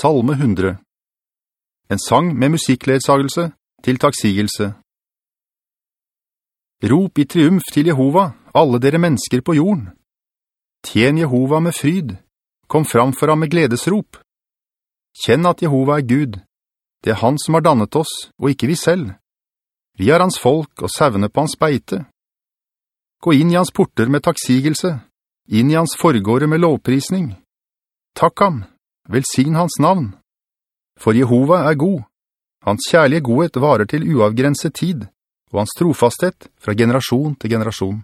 Salme 100 En sang med musikkledsagelse til taksigelse. Rop i triumf til Jehova, alle dere mennesker på jorden. Tjen Jehova med fryd. Kom fram for ham med gledesrop. Kjenn at Jehova er Gud. Det er han som har dannet oss, og ikke vi selv. Vi er hans folk og savne på hans beite. Gå inn i hans porter med taksigelse, inn i hans forgårde med lovprisning. Takk ham, velsign hans navn. For Jehova er god. Hans kjærlige godhet varer til uavgrenset tid, og hans trofasthet fra generasjon til generasjon.